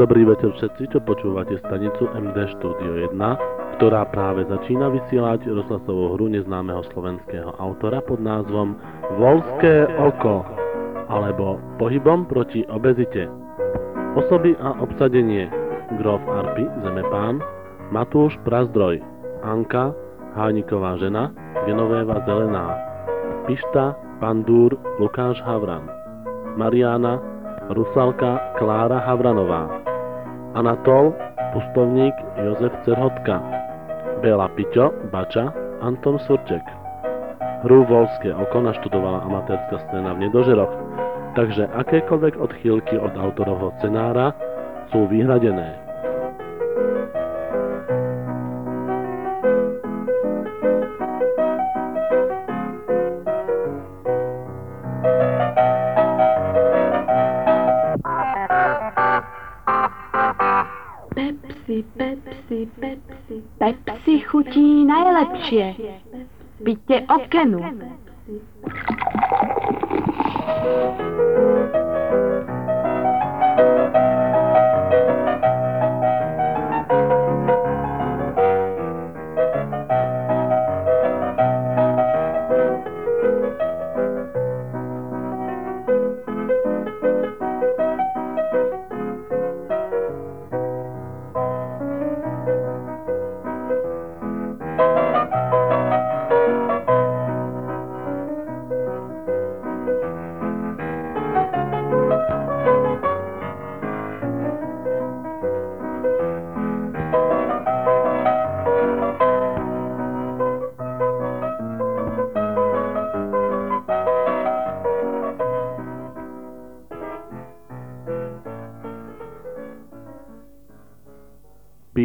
Dobrý večer všetci, čo počúvate stanicu MD Studio 1, ktorá práve začína vysielať rozhlasovú hru neznámeho slovenského autora pod názvom Volské oko alebo Pohybom proti obezite. Osoby a obsadenie Grof Arpi, Zemepán, Matúš Prazdroj, Anka, Hániková žena, Genovéva Zelená, Pišta, Pandúr, Lukáš Havran, Mariana, Rusalka Klára Havranová, Anatol, pustovník Jozef Cerhotka, Bela Piťo, Bača, Anton Surček. Hru Volské oko naštudovala amatérska scéna v Nedožeroch, takže akékoľvek odchýlky od autorovho scenára sú vyhradené. Pepsi, Pepsi, Pepsi. Chutí najlepšie. Píte okenu.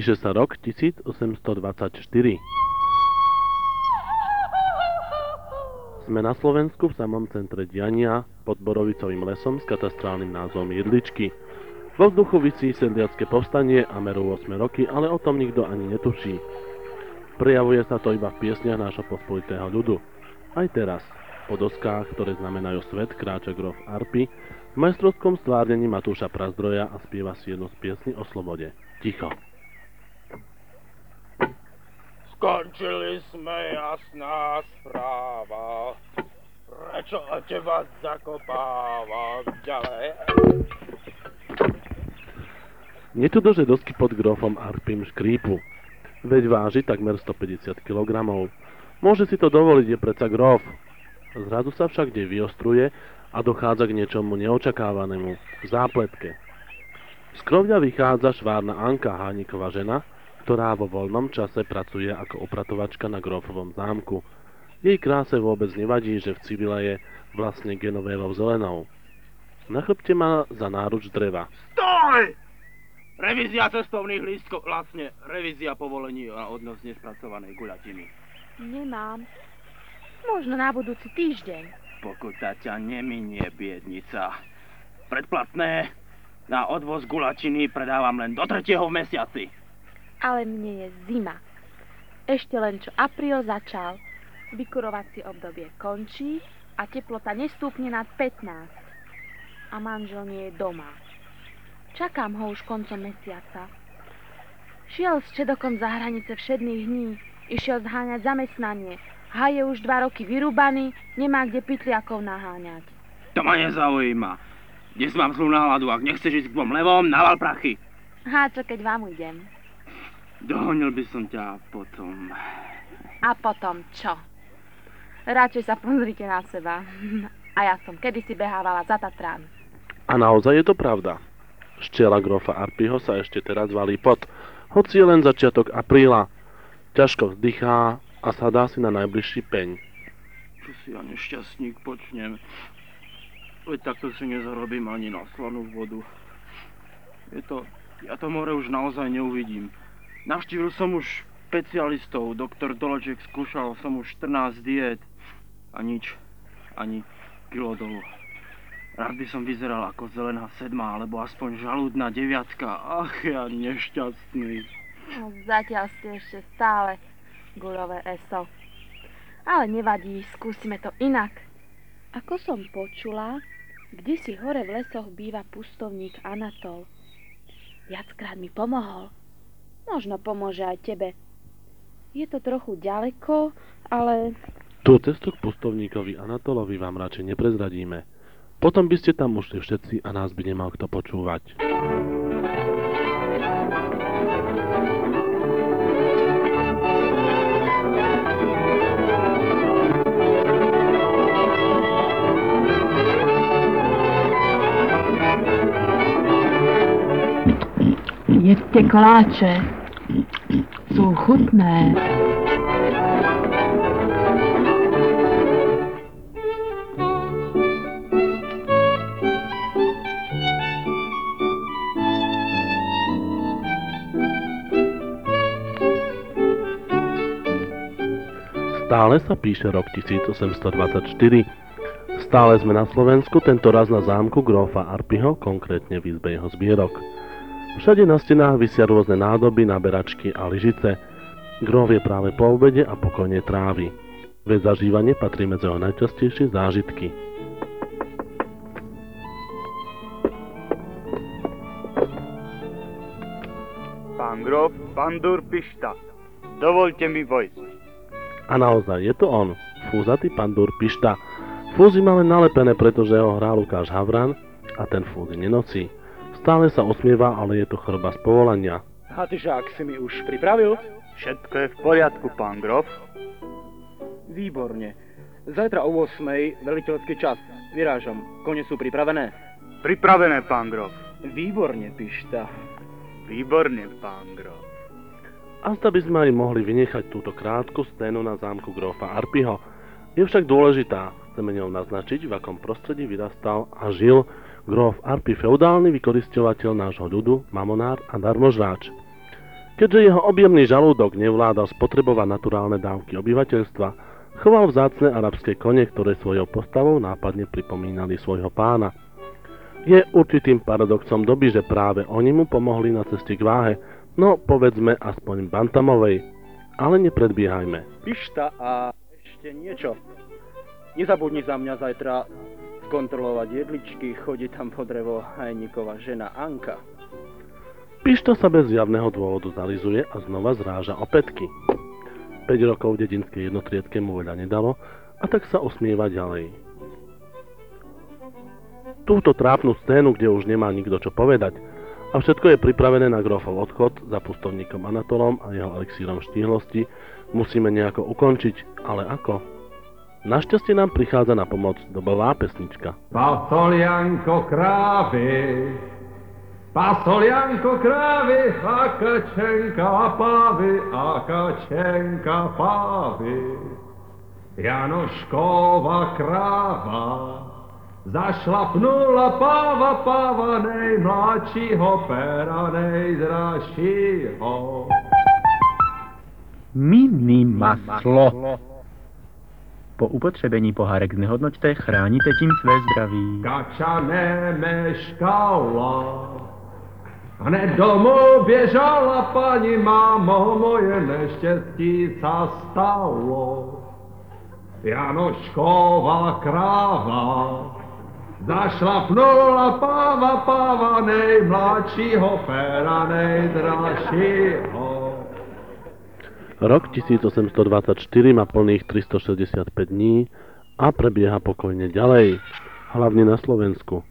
Píše sa rok 1824. Sme na Slovensku v samom centre diania pod Borovicovým lesom s katastrálnym názvom Jedličky. Vo vzduchu vysí sedliacké povstanie a merú 8 roky, ale o tom nikto ani netuší. Prejavuje sa to iba v piesniach nášho pospolitého ľudu. Aj teraz, po doskách, ktoré znamenajú svet, kráča grof Arpy, v majstrovskom stvárnení Matúša Prazdroja a spieva si jednu z piesní o slobode. Ticho. Skončili sme jasná správa. Prečo teba zakopávam ďalej? Netudo, že dosky pod grofom Arpim škrípu. Veď váži takmer 150 kg. Môže si to dovoliť, je predsa grof. Zrazu sa však kde vyostruje a dochádza k niečomu neočakávanému. Zápletke. Z krovňa vychádza švárna Anka Hániková žena, ktorá vo voľnom čase pracuje ako opratovačka na Grofovom zámku. Jej kráse vôbec nevadí, že v civile je vlastne genovévou zelenou. Na chrbte má za náruč dreva. Stoj! Revízia cestovných lístkov, vlastne revízia povolení na odnos nespracovanej guľatiny. Nemám. Možno na budúci týždeň. Pokuta ťa neminie, biednica. Predplatné na odvoz guľatiny predávam len do tretieho v mesiaci. Ale mne je zima. Ešte len čo apríl začal. Vykurovacie obdobie končí a teplota nestúpne nad 15. A manžel nie je doma. Čakám ho už koncom mesiaca. Šiel s čedokom za hranice všedných dní. Išiel zháňať zamestnanie. Haj je už dva roky vyrúbaný, nemá kde pytliakov naháňať. To ma nezaujíma. Dnes mám zlú náladu, ak nechceš ísť k dvom levom, naval prachy. Há, čo keď vám ujdem. Dohonil by som ťa potom. A potom čo? Radšej sa pozrite na seba. A ja som kedysi behávala za Tatrán. A naozaj je to pravda. Ščela grofa Arpiho sa ešte teraz valí pot, hoci je len začiatok apríla. Ťažko vzdychá a sadá si na najbližší peň. Čo si ja nešťastník počnem? Veď takto si nezarobím ani na slanú vodu. Je to... Ja to more už naozaj neuvidím. Navštívil som už špecialistov, doktor Določek skúšal som už 14 diet. A nič, ani kilo dolu. Rád by som vyzeral ako zelená sedma, alebo aspoň žalúdna deviatka. Ach, ja nešťastný. No, zatiaľ ste ešte stále guľové eso. Ale nevadí, skúsime to inak. Ako som počula, kde si hore v lesoch býva pustovník Anatol. Viackrát mi pomohol. Možno pomôže aj tebe. Je to trochu ďaleko, ale Tú cestu k pustovníkovi Anatolovi vám radšej neprezradíme. Potom by ste tam ušli všetci a nás by nemal kto počúvať. Jedzte koláče. Jsou chutné. Stále sa píše rok 1824. Stále sme na Slovensku, tento raz na zámku grófa Arpiho, konkrétne v izbe jeho zbierok. Všade na stenách vysia rôzne nádoby, naberačky a lyžice. Gróf je práve po obede a pokojne trávi. Veď zažívanie patrí medzi jeho najčastejšie zážitky. Pán grof, pandur Pišta. Dovolte mi vojsť. A naozaj, je to on, fúzatý pandur Pišta. Fúzy má len nalepené, pretože ho hrá Lukáš Havran a ten fúzy nenosí. Stále sa osmieva, ale je to choroba z povolania. Hadžák si mi už pripravil? Všetko je v poriadku, pán grof. Výborne. Zajtra o 8. veliteľský čas. Vyrážam. Kone sú pripravené? Pripravené, pán grof. Výborne, Pišta. Výborne, pán grof. A zda by sme aj mohli vynechať túto krátku scénu na zámku grófa Arpiho. Je však dôležitá, chceme ňou naznačiť, v akom prostredí vyrastal a žil gróf Arpi feudálny vykoristovateľ nášho ľudu, mamonár a darmožráč. Keďže jeho objemný žalúdok nevládal spotrebovať naturálne dávky obyvateľstva, choval vzácne arabské kone, ktoré svojou postavou nápadne pripomínali svojho pána. Je určitým paradoxom doby, že práve oni mu pomohli na ceste k váhe, no povedzme aspoň bantamovej. Ale nepredbiehajme. Pišta a ešte niečo. Nezabudni za mňa zajtra skontrolovať jedličky, chodí tam po drevo hajníková žena Anka. Pišta sa bez javného dôvodu zalizuje a znova zráža opätky. 5 rokov dedinskej jednotriedke mu veľa nedalo a tak sa osmieva ďalej. Túto trápnu scénu, kde už nemá nikto čo povedať a všetko je pripravené na grofov odchod za pustovníkom Anatolom a jeho elixírom štíhlosti, musíme nejako ukončiť, ale ako? Našťastie nám prichádza na pomoc dobová pesnička. Pasolianko krávy, pasolianko krávy, a kačenka pávy, a kačenka pávy. Janoškova kráva, zašlapnula páva, páva nejmladšího pera nejdražšího. Mini maslo. Po upotřebení pohárek znehodnoťte, chráníte tím své zdraví. Kača nemeškala. Hned domů běžala paní mámo, moje neštěstí sa stalo. Janošková kráva zašlapnula páva, páva nejmladšího péra nejdražšího. Rok 1824 má plných 365 dní a prebieha pokojne ďalej, hlavne na Slovensku.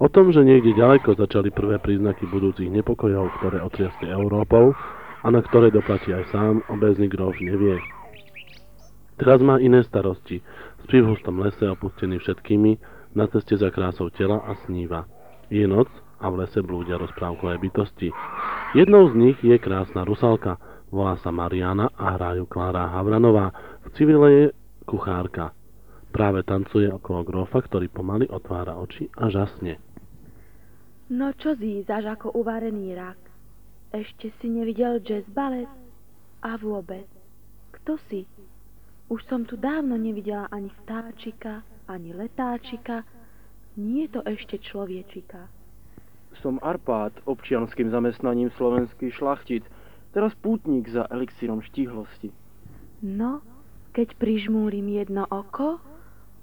O tom, že niekde ďaleko začali prvé príznaky budúcich nepokojov, ktoré otriasli Európou a na ktoré doplatí aj sám, obezný grof nevie. Teraz má iné starosti, spí v hustom lese opustený všetkými, na ceste za krásou tela a sníva. Je noc a v lese blúdia rozprávkové bytosti. Jednou z nich je krásna rusalka, volá sa Mariana a hrajú Klára Havranová, v civile je kuchárka. Práve tancuje okolo grofa, ktorý pomaly otvára oči a žasne. No čo zízaš ako uvarený rak? Ešte si nevidel jazz balet? A vôbec, kto si? Už som tu dávno nevidela ani vtáčika, ani letáčika, nie je to ešte človečika. Som Arpád, občianským zamestnaním slovenský šlachtic, teraz pútnik za elixírom štíhlosti. No, keď prižmúrim jedno oko,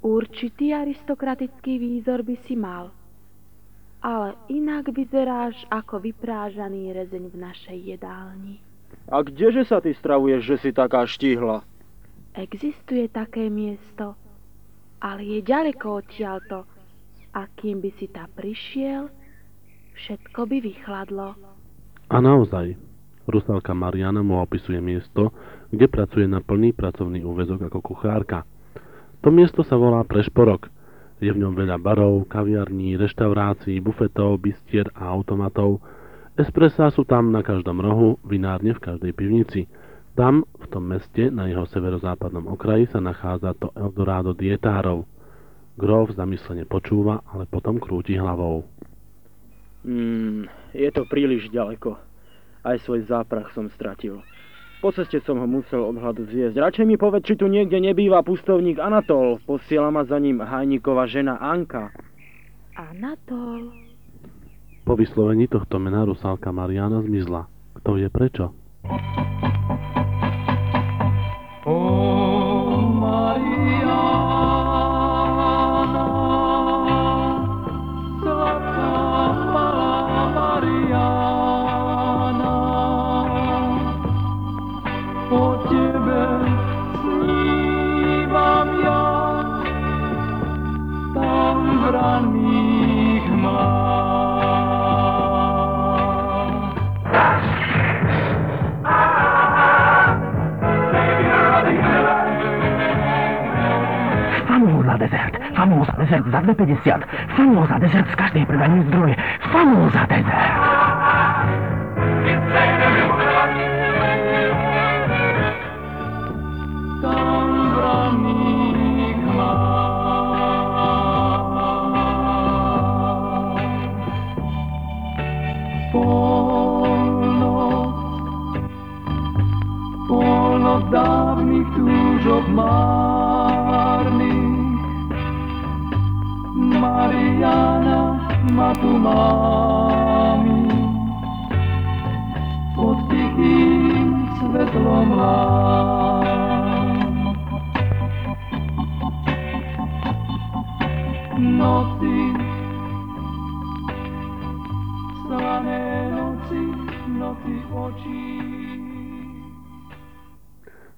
určitý aristokratický výzor by si mal. ale inak vyzeráš ako vyprážaný rezeň v našej jedálni. A kdeže sa ty stravuješ, že si taká štíhla? Existuje také miesto, ale je ďaleko odtiaľto. A kým by si tam prišiel, všetko by vychladlo. A naozaj, Rusalka Mariana mu opisuje miesto, kde pracuje na plný pracovný úvezok ako kuchárka. To miesto sa volá Prešporok. Je v ňom veľa barov, kaviarní, reštaurácií, bufetov, bistier a automatov. Espressá sú tam na každom rohu, vinárne v každej pivnici. Tam, v tom meste, na jeho severozápadnom okraji, sa nachádza to Eldorado dietárov. Grof zamyslene počúva, ale potom krúti hlavou. Hmm, je to príliš ďaleko. Aj svoj záprach som stratil. Po ceste som ho musel od hladu zjesť. Radšej mi povedz, či tu niekde nebýva pustovník Anatol. Posiela ma za ním Hajníková žena Anka. Anatol. Po vyslovení tohto mena Rusalka Mariana zmizla. Kto vie prečo? Famóza famosa desertizada de 50, famosa desert skašnih predanjih zdroj, famosa desert. Polno, polno dawnych tużob marnych dezert, famóza dezert za 2,50. Famóza dezert z každej predaní zdroje. Famóza dezert.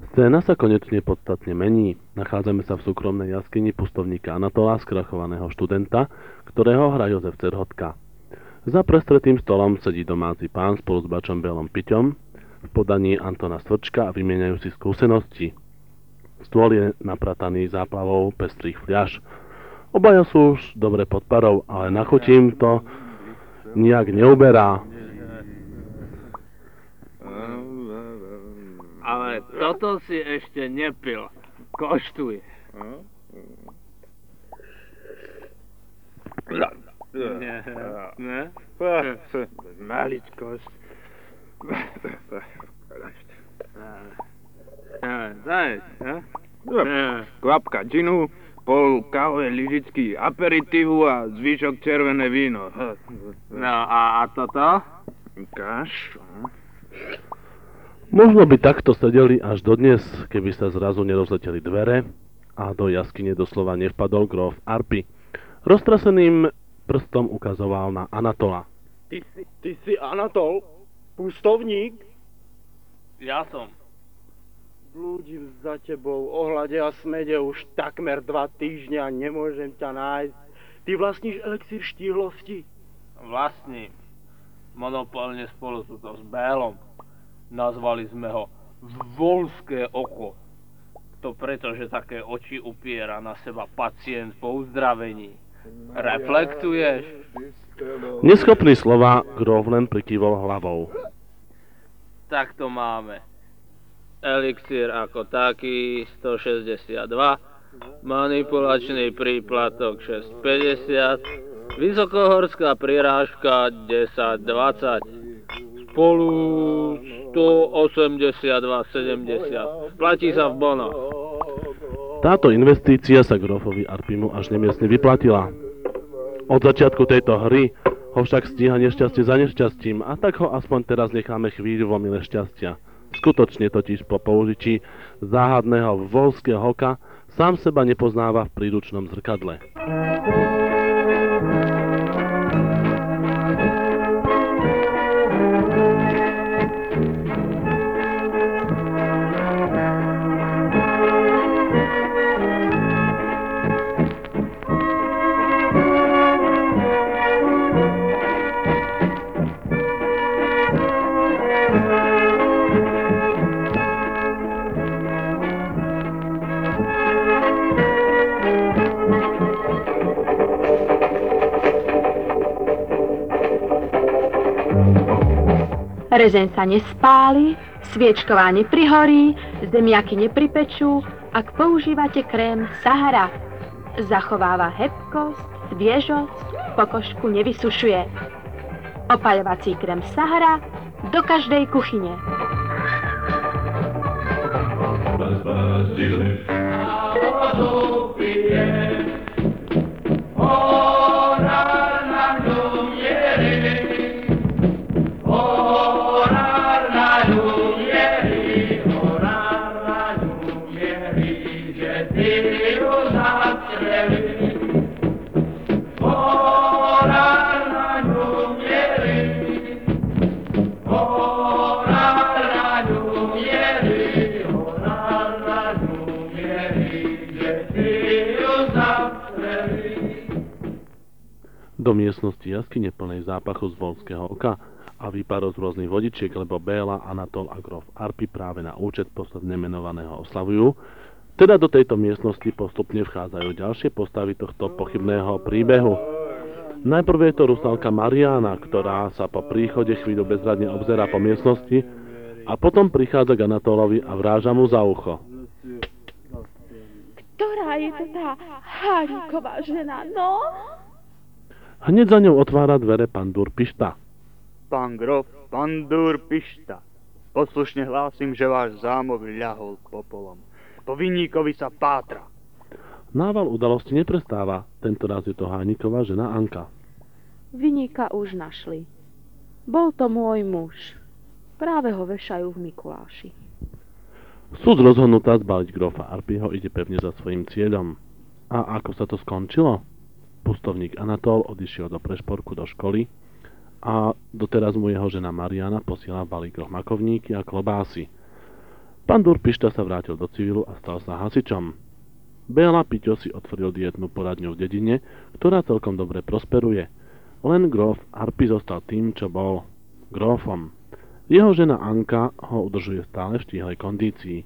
Scéna sa konečne podstatne mení. Nachádzame sa v súkromnej jaskyni pustovníka Anatola, skrachovaného študenta, ktorého hrá Jozef Cerhotka. Za prestretým stolom sedí domáci pán spolu s bačom Belom Piťom v podaní Antona Svrčka a vymieňajú si skúsenosti. Stôl je naprataný záplavou pestrých fľaš. Obaja sú už dobre pod parou, ale na chuť im to nijak neuberá. Ale toto si ešte nepil. Koštuj. Nie, ne? Maličkosť. Kvapka džinu, pol kávy lyžičky aperitívu a zvyšok červené víno. No a, a toto? Kaš. Možno by takto sedeli až dodnes, keby sa zrazu nerozleteli dvere a do jaskyne doslova nevpadol grof Arpy. Roztraseným prstom ukazoval na Anatola. Ty si, ty si Anatol? Pustovník? Ja som. Blúdim za tebou, ohľade a smede už takmer dva týždňa a nemôžem ťa nájsť. Ty vlastníš elixír štíhlosti? Vlastním. Monopolne spolu sú to s Bélom. Nazvali sme ho Volské oko. To preto, že také oči upiera na seba pacient po uzdravení. Reflektuješ? Neschopný slova, grof len prikývol hlavou. Tak to máme. Elixír ako taký 162, manipulačný príplatok 650, vysokohorská prirážka 1020, spolu 182,70. Platí sa v bonoch. Táto investícia sa grofovi Arpimu až nemiestne vyplatila. Od začiatku tejto hry ho však stíha nešťastie za nešťastím a tak ho aspoň teraz necháme chvíľu vo mile šťastia. Skutočne totiž po použití záhadného volského hoka sám seba nepoznáva v príručnom zrkadle. Rezeň sa nespáli, sviečková neprihorí, zemiaky nepripečú, ak používate krém Sahara. Zachováva hebkosť, sviežosť, pokožku nevysušuje. Opaľovací krém Sahara do každej kuchyne. Do miestnosti jaskyne plnej zápachu z volského oka a výparov z rôznych vodičiek, lebo Béla, Anatol a Grof Arpy práve na účet posledne menovaného oslavujú, teda do tejto miestnosti postupne vchádzajú ďalšie postavy tohto pochybného príbehu. Najprv je to Rusalka Mariana, ktorá sa po príchode chvíľu bezradne obzerá po miestnosti a potom prichádza k Anatolovi a vráža mu za ucho. Ktorá je to tá Hániková žena, no? Hneď za ňou otvára dvere pán Durpišta. Pán grof, pán Durpišta, poslušne hlásim, že váš zámok ľahol popolom. Po vinníkovi sa pátra. Nával udalosti neprestáva, tento raz je to Hániková žena Anka. Vyníka už našli. Bol to môj muž. Práve ho vešajú v Mikuláši. Súd rozhodnutá zbaliť grofa Arpiho ide pevne za svojim cieľom. A ako sa to skončilo? Pustovník Anatol odišiel do prešporku do školy a doteraz mu jeho žena Mariana posiela v balíkoch makovníky a klobásy. Pán Durpišta sa vrátil do civilu a stal sa hasičom. Béla Piťo si otvoril dietnú poradňu v dedine, ktorá celkom dobre prosperuje. Len grof Arpi zostal tým, čo bol grófom. Jeho žena Anka ho udržuje stále v štíhlej kondícii.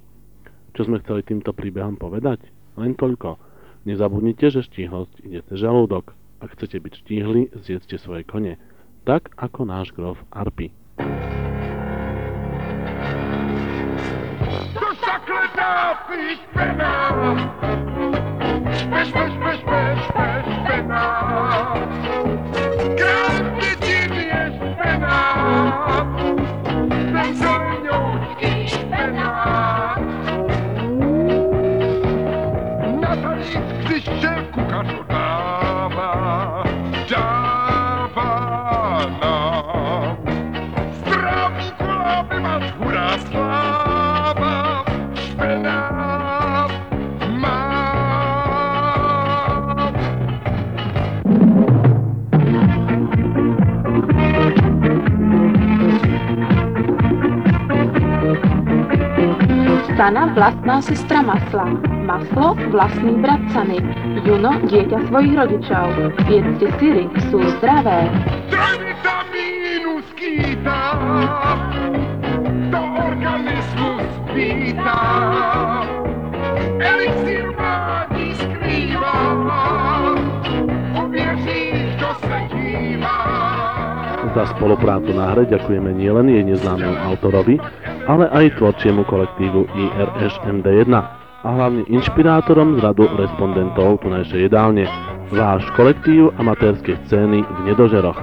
Čo sme chceli týmto príbehom povedať? Len toľko. Nezabudnite, že štíhlosť ide cez žalúdok. Ak chcete byť štíhli, zjedzte svoje kone. Tak ako náš grof Arpi. Špeš, špena. Krásny tím je špena. Ten zelenoučký vlastná sestra masla. Maslo vlastný brat Sany. Juno dieťa svojich rodičov. Jedzte syry, sú zdravé. Vitamínu skýtá, do organismu spýtá. Za spoluprácu na hre ďakujeme nielen jej neznámemu autorovi, ale aj tvorčiemu kolektívu IRŠ MD1 a hlavne inšpirátorom z radu respondentov tunajšej jedálne, váš kolektív amatérskej scény v Nedožeroch.